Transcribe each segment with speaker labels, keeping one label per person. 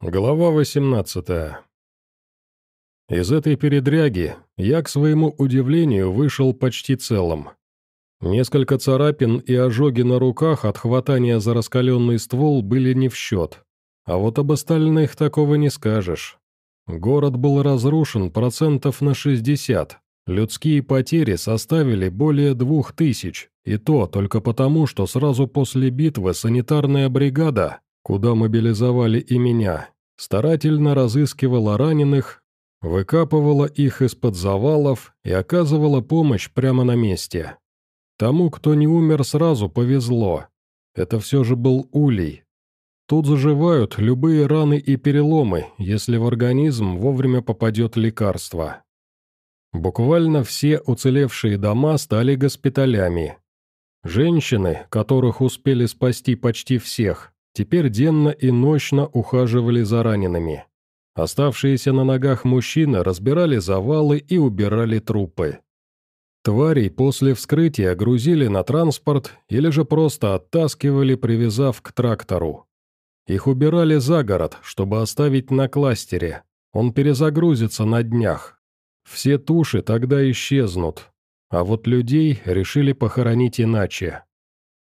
Speaker 1: Глава 18 Из этой передряги я, к своему удивлению, вышел почти целым. Несколько царапин и ожоги на руках от хватания за раскаленный ствол были не в счет. А вот об остальных такого не скажешь. Город был разрушен процентов на 60. Людские потери составили более двух тысяч, и то только потому, что сразу после битвы санитарная бригада куда мобилизовали и меня, старательно разыскивала раненых, выкапывала их из-под завалов и оказывала помощь прямо на месте. Тому, кто не умер сразу, повезло. Это все же был улей. Тут заживают любые раны и переломы, если в организм вовремя попадет лекарство. Буквально все уцелевшие дома стали госпиталями. Женщины, которых успели спасти почти всех, теперь денно и ночно ухаживали за ранеными. Оставшиеся на ногах мужчины разбирали завалы и убирали трупы. Тварей после вскрытия грузили на транспорт или же просто оттаскивали, привязав к трактору. Их убирали за город, чтобы оставить на кластере. Он перезагрузится на днях. Все туши тогда исчезнут. А вот людей решили похоронить иначе.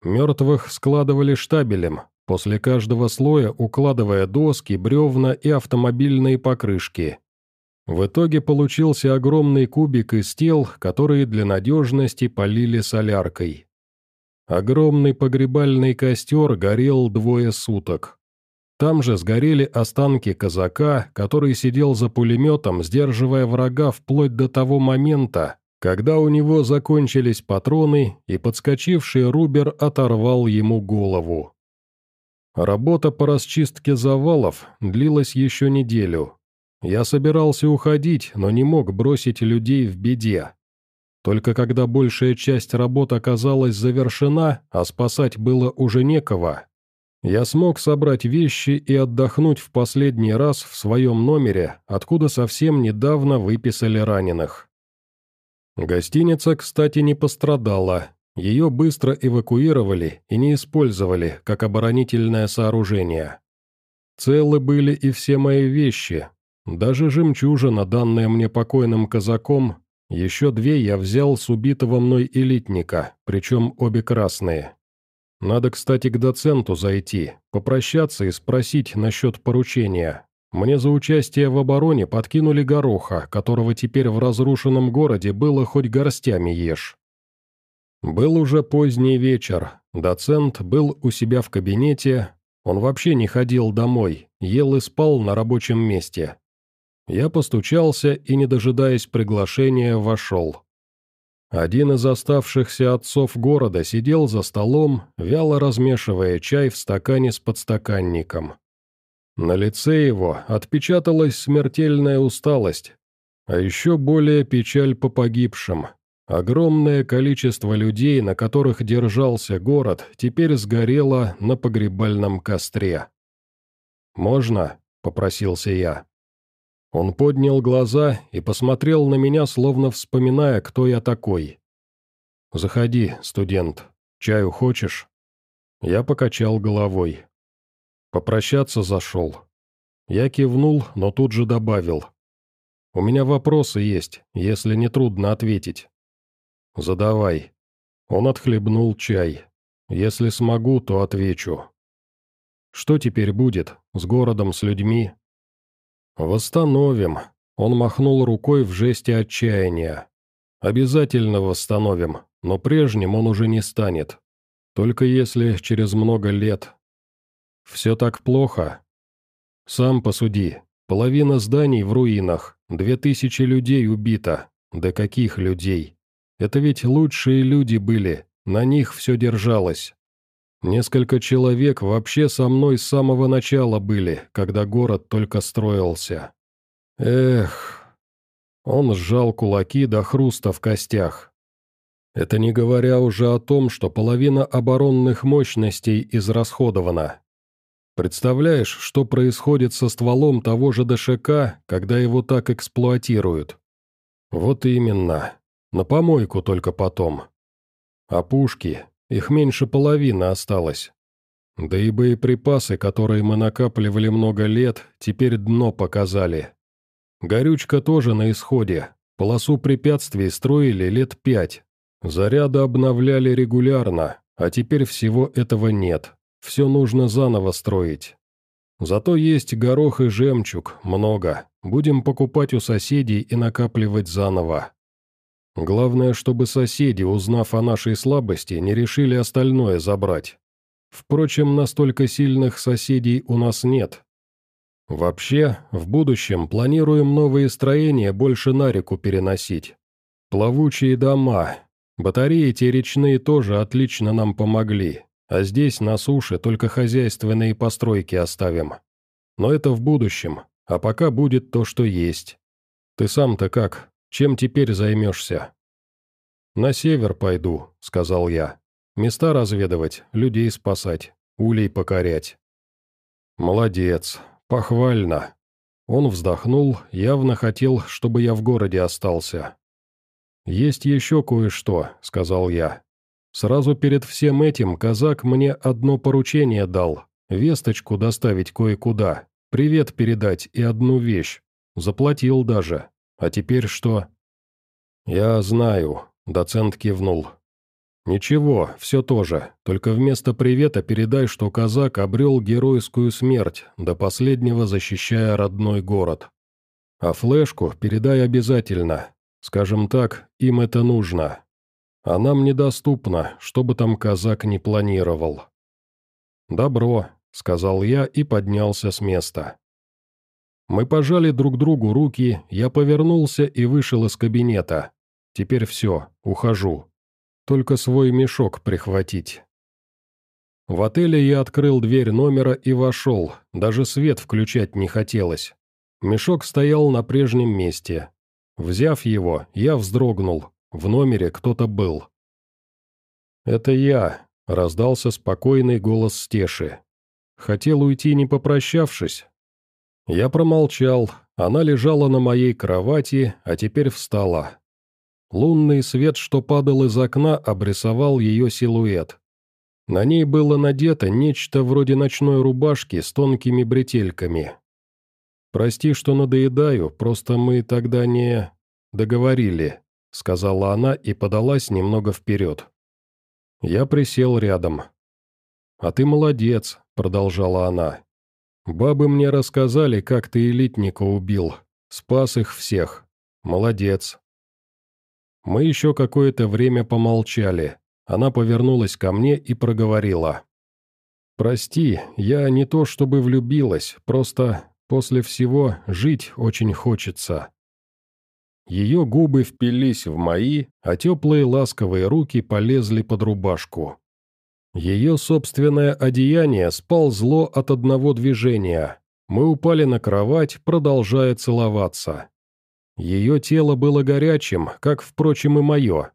Speaker 1: Мертвых складывали штабелем, после каждого слоя укладывая доски, бревна и автомобильные покрышки. В итоге получился огромный кубик из тел, которые для надежности полили соляркой. Огромный погребальный костер горел двое суток. Там же сгорели останки казака, который сидел за пулеметом, сдерживая врага вплоть до того момента, когда у него закончились патроны, и подскочивший Рубер оторвал ему голову. Работа по расчистке завалов длилась еще неделю. Я собирался уходить, но не мог бросить людей в беде. Только когда большая часть работ оказалась завершена, а спасать было уже некого, я смог собрать вещи и отдохнуть в последний раз в своем номере, откуда совсем недавно выписали раненых. Гостиница, кстати, не пострадала, ее быстро эвакуировали и не использовали как оборонительное сооружение. Целы были и все мои вещи, даже жемчужина, данная мне покойным казаком, еще две я взял с убитого мной элитника, причем обе красные. Надо, кстати, к доценту зайти, попрощаться и спросить насчет поручения. Мне за участие в обороне подкинули гороха, которого теперь в разрушенном городе было хоть горстями ешь. Был уже поздний вечер, доцент был у себя в кабинете, он вообще не ходил домой, ел и спал на рабочем месте. Я постучался и, не дожидаясь приглашения, вошел. Один из оставшихся отцов города сидел за столом, вяло размешивая чай в стакане с подстаканником. На лице его отпечаталась смертельная усталость, а еще более печаль по погибшим – Огромное количество людей, на которых держался город, теперь сгорело на погребальном костре. «Можно?» — попросился я. Он поднял глаза и посмотрел на меня, словно вспоминая, кто я такой. «Заходи, студент. Чаю хочешь?» Я покачал головой. Попрощаться зашел. Я кивнул, но тут же добавил. «У меня вопросы есть, если не трудно ответить». «Задавай». Он отхлебнул чай. «Если смогу, то отвечу». «Что теперь будет? С городом, с людьми?» «Восстановим», — он махнул рукой в жесте отчаяния. «Обязательно восстановим, но прежним он уже не станет. Только если через много лет. Все так плохо. Сам посуди. Половина зданий в руинах, две тысячи людей убито. Да каких людей? Это ведь лучшие люди были, на них все держалось. Несколько человек вообще со мной с самого начала были, когда город только строился. Эх, он сжал кулаки до хруста в костях. Это не говоря уже о том, что половина оборонных мощностей израсходована. Представляешь, что происходит со стволом того же ДШК, когда его так эксплуатируют? Вот именно. На помойку только потом. А пушки, их меньше половины осталось. Да и боеприпасы, которые мы накапливали много лет, теперь дно показали. Горючка тоже на исходе. Полосу препятствий строили лет пять. Заряды обновляли регулярно, а теперь всего этого нет. Все нужно заново строить. Зато есть горох и жемчуг, много. Будем покупать у соседей и накапливать заново. Главное, чтобы соседи, узнав о нашей слабости, не решили остальное забрать. Впрочем, настолько сильных соседей у нас нет. Вообще, в будущем планируем новые строения больше на реку переносить. Плавучие дома. Батареи те речные тоже отлично нам помогли, а здесь на суше только хозяйственные постройки оставим. Но это в будущем, а пока будет то, что есть. Ты сам-то как? Чем теперь займешься?» «На север пойду», — сказал я. «Места разведывать, людей спасать, улей покорять». «Молодец, похвально». Он вздохнул, явно хотел, чтобы я в городе остался. «Есть еще кое-что», — сказал я. «Сразу перед всем этим казак мне одно поручение дал, весточку доставить кое-куда, привет передать и одну вещь. Заплатил даже. А теперь что?» «Я знаю», — доцент кивнул. «Ничего, все тоже, только вместо привета передай, что казак обрел геройскую смерть, до последнего защищая родной город. А флешку передай обязательно. Скажем так, им это нужно. А нам недоступно, что бы там казак не планировал». «Добро», — сказал я и поднялся с места. Мы пожали друг другу руки, я повернулся и вышел из кабинета. Теперь все, ухожу. Только свой мешок прихватить. В отеле я открыл дверь номера и вошел, даже свет включать не хотелось. Мешок стоял на прежнем месте. Взяв его, я вздрогнул. В номере кто-то был. «Это я», — раздался спокойный голос Стеши. Хотел уйти, не попрощавшись, я промолчал, она лежала на моей кровати, а теперь встала. Лунный свет, что падал из окна, обрисовал ее силуэт. На ней было надето нечто вроде ночной рубашки с тонкими бретельками. «Прости, что надоедаю, просто мы тогда не... договорили», — сказала она и подалась немного вперед. Я присел рядом. «А ты молодец», — продолжала она. «Бабы мне рассказали, как ты элитника убил. Спас их всех. Молодец». Мы еще какое-то время помолчали. Она повернулась ко мне и проговорила. «Прости, я не то чтобы влюбилась, просто после всего жить очень хочется». Ее губы впились в мои, а теплые ласковые руки полезли под рубашку. Ее собственное одеяние сползло от одного движения. Мы упали на кровать, продолжая целоваться. Ее тело было горячим, как, впрочем, и мое.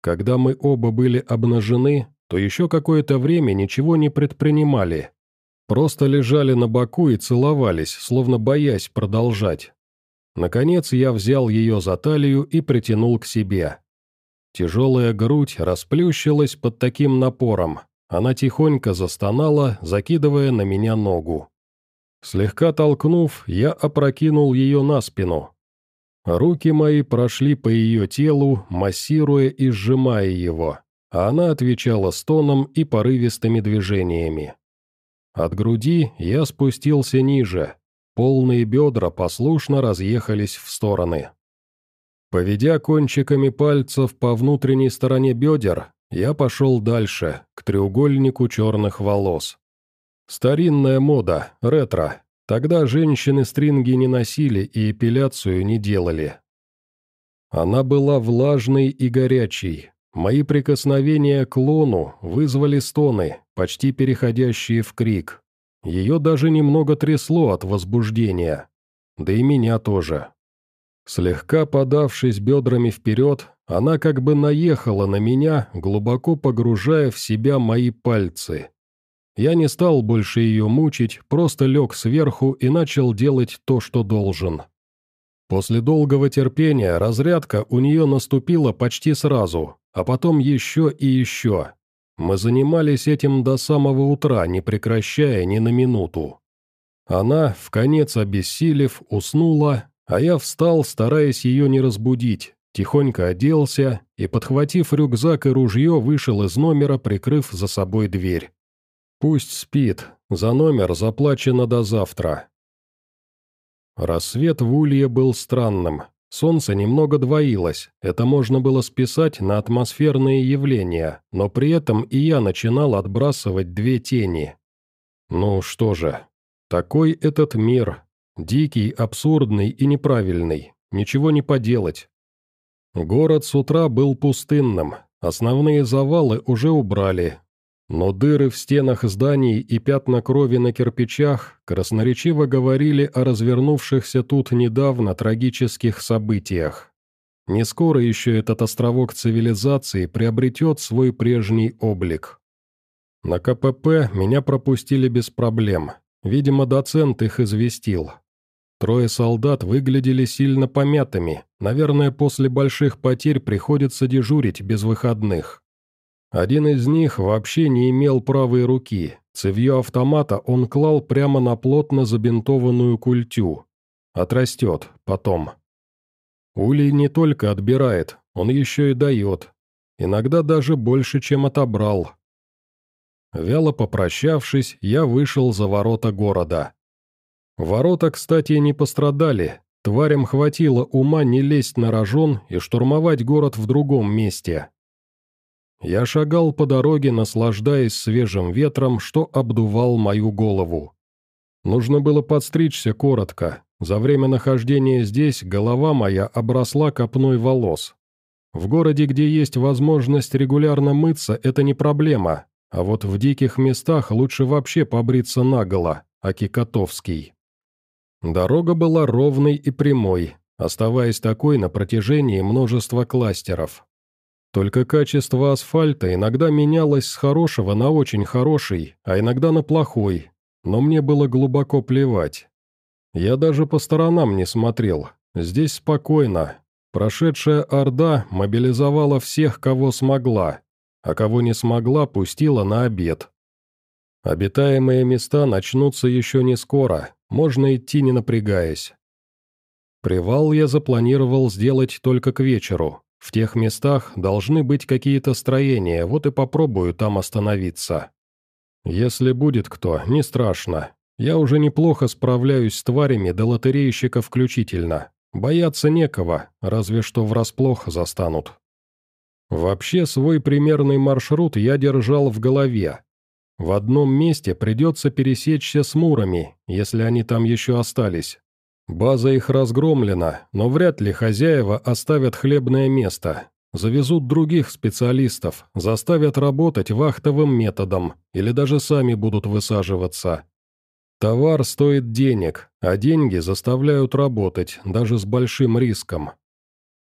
Speaker 1: Когда мы оба были обнажены, то еще какое-то время ничего не предпринимали. Просто лежали на боку и целовались, словно боясь продолжать. Наконец я взял ее за талию и притянул к себе. Тяжелая грудь расплющилась под таким напором, она тихонько застонала, закидывая на меня ногу. Слегка толкнув, я опрокинул ее на спину. Руки мои прошли по ее телу, массируя и сжимая его, а она отвечала стоном и порывистыми движениями. От груди я спустился ниже, полные бедра послушно разъехались в стороны. Поведя кончиками пальцев по внутренней стороне бедер, я пошел дальше, к треугольнику черных волос. Старинная мода, ретро. Тогда женщины стринги не носили и эпиляцию не делали. Она была влажной и горячей. Мои прикосновения к лону вызвали стоны, почти переходящие в крик. Ее даже немного трясло от возбуждения. Да и меня тоже. Слегка подавшись бедрами вперед, она как бы наехала на меня, глубоко погружая в себя мои пальцы. Я не стал больше ее мучить, просто лег сверху и начал делать то, что должен. После долгого терпения разрядка у нее наступила почти сразу, а потом еще и еще. Мы занимались этим до самого утра, не прекращая ни на минуту. Она, в конец обессилев, уснула, а я встал, стараясь ее не разбудить, тихонько оделся и, подхватив рюкзак и ружье, вышел из номера, прикрыв за собой дверь. Пусть спит, за номер заплачено до завтра. Рассвет в Улье был странным. Солнце немного двоилось, это можно было списать на атмосферные явления, но при этом и я начинал отбрасывать две тени. Ну что же, такой этот мир. Дикий, абсурдный и неправильный. Ничего не поделать. Город с утра был пустынным, основные завалы уже убрали, но дыры в стенах зданий и пятна крови на кирпичах красноречиво говорили о развернувшихся тут недавно трагических событиях. Не скоро еще этот островок цивилизации приобретет свой прежний облик. На КПП меня пропустили без проблем. Видимо, доцент их известил. Трое солдат выглядели сильно помятыми, наверное, после больших потерь приходится дежурить без выходных. Один из них вообще не имел правой руки, цевьё автомата он клал прямо на плотно забинтованную культю. Отрастет, потом. Улей не только отбирает, он еще и дает. Иногда даже больше, чем отобрал. Вяло попрощавшись, я вышел за ворота города. Ворота, кстати, не пострадали. Тварям хватило ума не лезть на рожон и штурмовать город в другом месте. Я шагал по дороге, наслаждаясь свежим ветром, что обдувал мою голову. Нужно было подстричься коротко. За время нахождения здесь голова моя обросла копной волос. В городе, где есть возможность регулярно мыться, это не проблема, а вот в диких местах лучше вообще побриться наголо, аки Котовский. Дорога была ровной и прямой, оставаясь такой на протяжении множества кластеров. Только качество асфальта иногда менялось с хорошего на очень хороший, а иногда на плохой, но мне было глубоко плевать. Я даже по сторонам не смотрел, здесь спокойно. Прошедшая Орда мобилизовала всех, кого смогла, а кого не смогла, пустила на обед. Обитаемые места начнутся еще не скоро, можно идти не напрягаясь. Привал я запланировал сделать только к вечеру. В тех местах должны быть какие-то строения, вот и попробую там остановиться. Если будет кто, не страшно. Я уже неплохо справляюсь с тварями до лотерейщика включительно. Бояться некого, разве что врасплох застанут. Вообще, свой примерный маршрут я держал в голове, в одном месте придется пересечься с мурами, если они там еще остались. База их разгромлена, но вряд ли хозяева оставят хлебное место. Завезут других специалистов, заставят работать вахтовым методом, или даже сами будут высаживаться. Товар стоит денег, а деньги заставляют работать, даже с большим риском.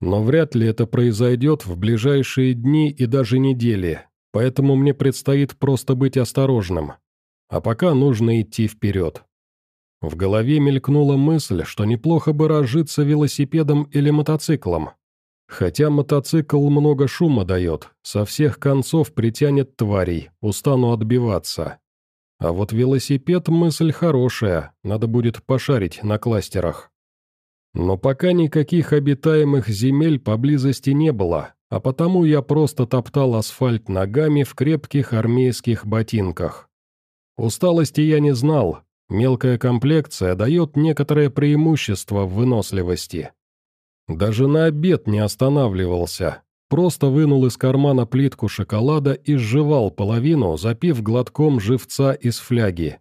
Speaker 1: Но вряд ли это произойдет в ближайшие дни и даже недели, поэтому мне предстоит просто быть осторожным. А пока нужно идти вперед. В голове мелькнула мысль, что неплохо бы разжиться велосипедом или мотоциклом. Хотя мотоцикл много шума дает, со всех концов притянет тварей, устану отбиваться. А вот велосипед мысль хорошая, надо будет пошарить на кластерах. Но пока никаких обитаемых земель поблизости не было, а потому я просто топтал асфальт ногами в крепких армейских ботинках. Усталости я не знал, мелкая комплекция дает некоторое преимущество в выносливости. Даже на обед не останавливался, просто вынул из кармана плитку шоколада и сживал половину, запив глотком живца из фляги.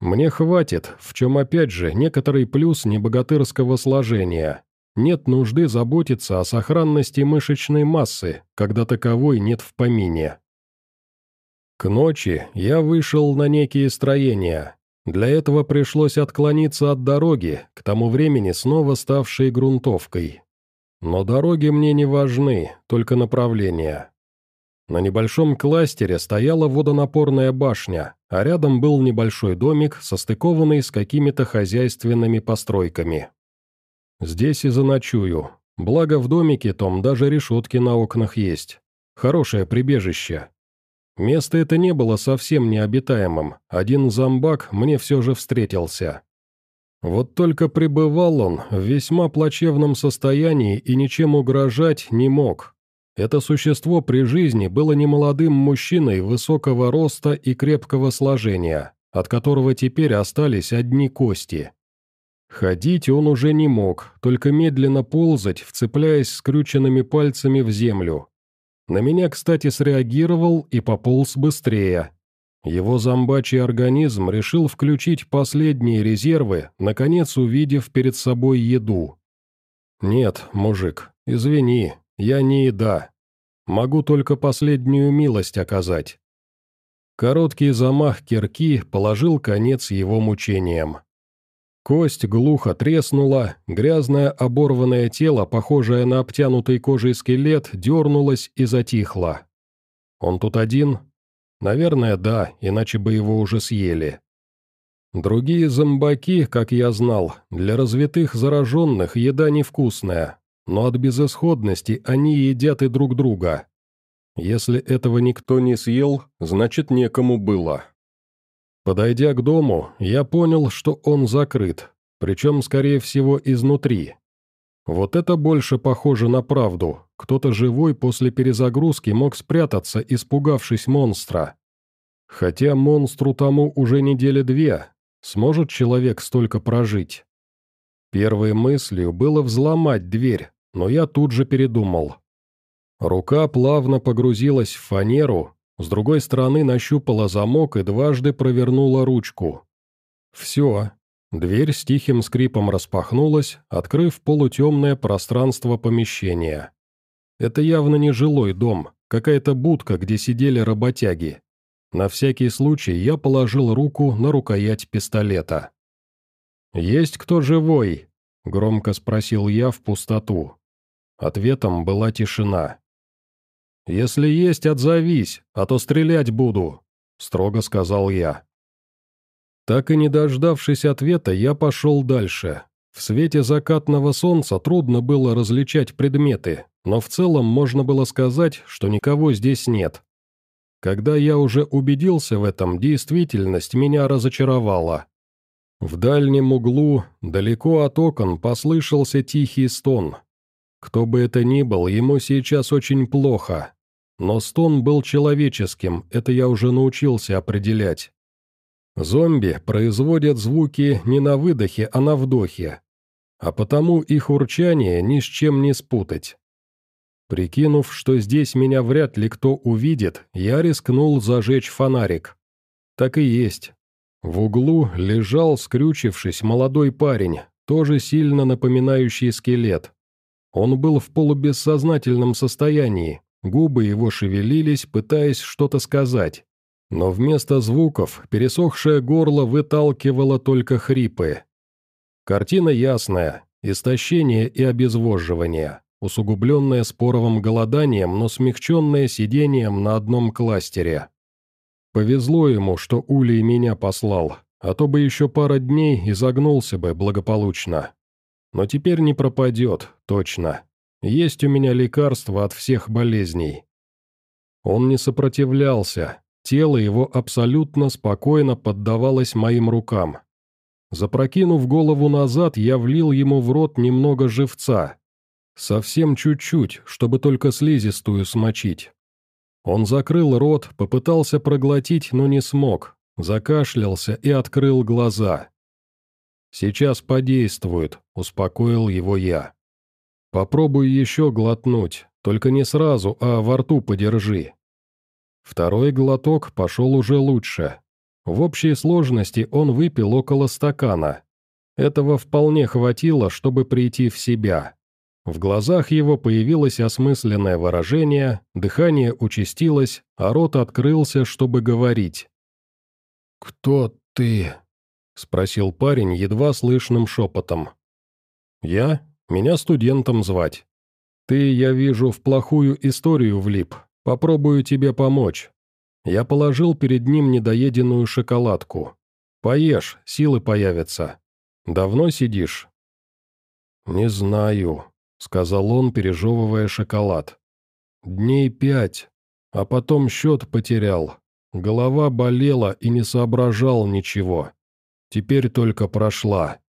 Speaker 1: Мне хватит, в чем опять же некоторый плюс небогатырского сложения. Нет нужды заботиться о сохранности мышечной массы, когда таковой нет в помине. К ночи я вышел на некие строения. Для этого пришлось отклониться от дороги, к тому времени снова ставшей грунтовкой. Но дороги мне не важны, только направления. На небольшом кластере стояла водонапорная башня, а рядом был небольшой домик, состыкованный с какими-то хозяйственными постройками. Здесь и заночую. Благо в домике том даже решетки на окнах есть. Хорошее прибежище. Место это не было совсем необитаемым, один зомбак мне все же встретился. Вот только пребывал он в весьма плачевном состоянии и ничем угрожать не мог. Это существо при жизни было немолодым мужчиной высокого роста и крепкого сложения, от которого теперь остались одни кости. Ходить он уже не мог, только медленно ползать, вцепляясь скрюченными пальцами в землю. На меня, кстати, среагировал и пополз быстрее. Его зомбачий организм решил включить последние резервы, наконец увидев перед собой еду. «Нет, мужик, извини, я не еда. Могу только последнюю милость оказать». Короткий замах кирки положил конец его мучениям. Кость глухо треснула, грязное оборванное тело, похожее на обтянутый кожей скелет, дернулось и затихло. «Он тут один?» «Наверное, да, иначе бы его уже съели». Другие зомбаки, как я знал, для развитых зараженных еда невкусная, но от безысходности они едят и друг друга. Если этого никто не съел, значит некому было. Подойдя к дому, я понял, что он закрыт, причем, скорее всего, изнутри. Вот это больше похоже на правду. Кто-то живой после перезагрузки мог спрятаться, испугавшись монстра. Хотя монстру тому уже недели две. Сможет человек столько прожить? Первой мыслью было взломать дверь, но я тут же передумал. Рука плавно погрузилась в фанеру, с другой стороны нащупала замок и дважды провернула ручку. Все. Дверь с тихим скрипом распахнулась, открыв полутемное пространство помещения. Это явно не жилой дом, какая-то будка, где сидели работяги. На всякий случай я положил руку на рукоять пистолета. «Есть кто живой?» — громко спросил я в пустоту. Ответом была тишина. «Если есть, отзовись, а то стрелять буду», — строго сказал я. Так и не дождавшись ответа, я пошел дальше. В свете закатного солнца трудно было различать предметы, но в целом можно было сказать, что никого здесь нет. Когда я уже убедился в этом, действительность меня разочаровала. В дальнем углу, далеко от окон, послышался тихий стон. Кто бы это ни был, ему сейчас очень плохо. Но стон был человеческим, это я уже научился определять. Зомби производят звуки не на выдохе, а на вдохе. А потому их урчание ни с чем не спутать. Прикинув, что здесь меня вряд ли кто увидит, я рискнул зажечь фонарик. Так и есть. В углу лежал, скрючившись, молодой парень, тоже сильно напоминающий скелет. Он был в полубессознательном состоянии, Губы его шевелились, пытаясь что-то сказать. Но вместо звуков пересохшее горло выталкивало только хрипы. Картина ясная, истощение и обезвоживание, усугубленное споровым голоданием, но смягченное сидением на одном кластере. Повезло ему, что Улей меня послал, а то бы еще пара дней изогнулся бы благополучно. Но теперь не пропадет, точно. Есть у меня лекарство от всех болезней». Он не сопротивлялся, тело его абсолютно спокойно поддавалось моим рукам. Запрокинув голову назад, я влил ему в рот немного живца. Совсем чуть-чуть, чтобы только слизистую смочить. Он закрыл рот, попытался проглотить, но не смог, закашлялся и открыл глаза. «Сейчас подействует», — успокоил его я. Попробуй еще глотнуть, только не сразу, а во рту подержи. Второй глоток пошел уже лучше. В общей сложности он выпил около стакана. Этого вполне хватило, чтобы прийти в себя. В глазах его появилось осмысленное выражение, дыхание участилось, а рот открылся, чтобы говорить. «Кто ты?» — спросил парень едва слышным шепотом. «Я? Меня студентом звать. Ты, я вижу, в плохую историю влип. Попробую тебе помочь. Я положил перед ним недоеденную шоколадку. Поешь, силы появятся. Давно сидишь?» «Не знаю», — сказал он, пережевывая шоколад. «Дней пять. а потом счет потерял. Голова болела и не соображал ничего. Теперь только прошла.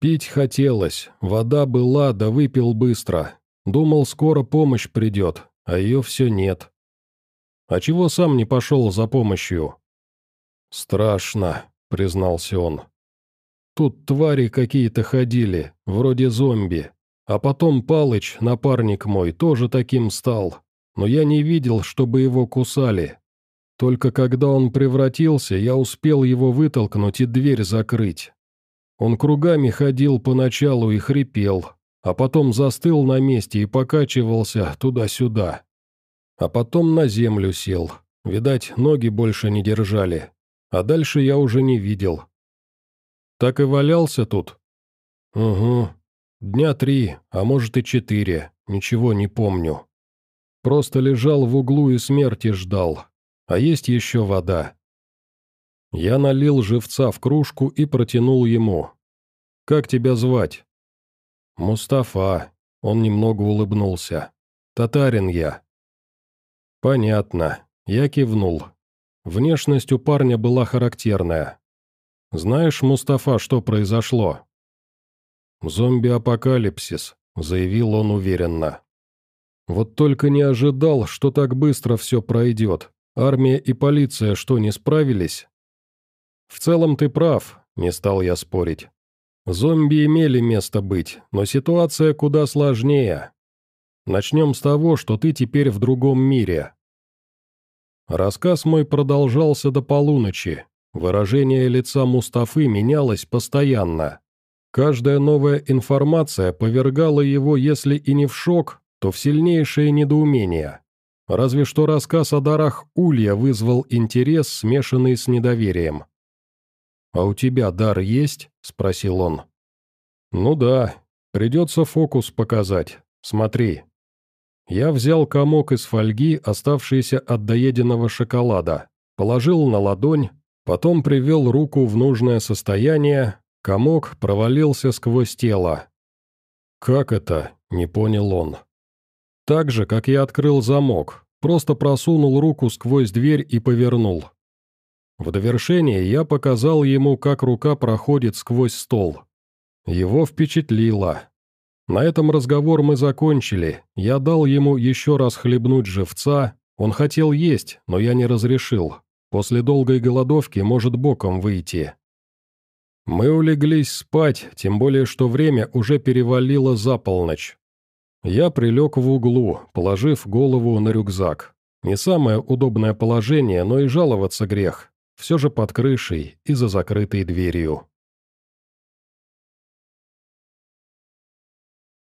Speaker 1: Пить хотелось, вода была, да выпил быстро. Думал, скоро помощь придет, а ее все нет. А чего сам не пошел за помощью? «Страшно», — признался он. «Тут твари какие-то ходили, вроде зомби. А потом Палыч, напарник мой, тоже таким стал. Но я не видел, чтобы его кусали. Только когда он превратился, я успел его вытолкнуть и дверь закрыть. Он кругами ходил поначалу и хрипел, а потом застыл на месте и покачивался туда-сюда. А потом на землю сел. Видать, ноги больше не держали. А дальше я уже не видел. Так и валялся тут? Угу. Дня три, а может и четыре, ничего не помню. Просто лежал в углу и смерти ждал. А есть еще вода. Я налил живца в кружку и протянул ему. «Как тебя звать?» «Мустафа», — он немного улыбнулся. «Татарин я». «Понятно». Я кивнул. Внешность у парня была характерная. «Знаешь, Мустафа, что произошло?» «Зомби-апокалипсис», — заявил он уверенно. «Вот только не ожидал, что так быстро все пройдет. Армия и полиция что, не справились?» «В целом ты прав», — не стал я спорить. «Зомби имели место быть, но ситуация куда сложнее. Начнем с того, что ты теперь в другом мире». Рассказ мой продолжался до полуночи. Выражение лица Мустафы менялось постоянно. Каждая новая информация повергала его, если и не в шок, то в сильнейшее недоумение. Разве что рассказ о дарах Улья вызвал интерес, смешанный с недоверием. «А у тебя дар есть?» – спросил он. «Ну да, придется фокус показать. Смотри». Я взял комок из фольги, оставшийся от доеденного шоколада, положил на ладонь, потом привел руку в нужное состояние, комок провалился сквозь тело. «Как это?» – не понял он. «Так же, как я открыл замок, просто просунул руку сквозь дверь и повернул. В довершение я показал ему, как рука проходит сквозь стол. Его впечатлило. На этом разговор мы закончили. Я дал ему еще раз хлебнуть живца. Он хотел есть, но я не разрешил. После долгой голодовки может боком выйти. Мы улеглись спать, тем более, что время уже перевалило за полночь. Я прилег в углу, положив голову на рюкзак. Не самое удобное положение, но и жаловаться грех все же под крышей и за закрытой дверью.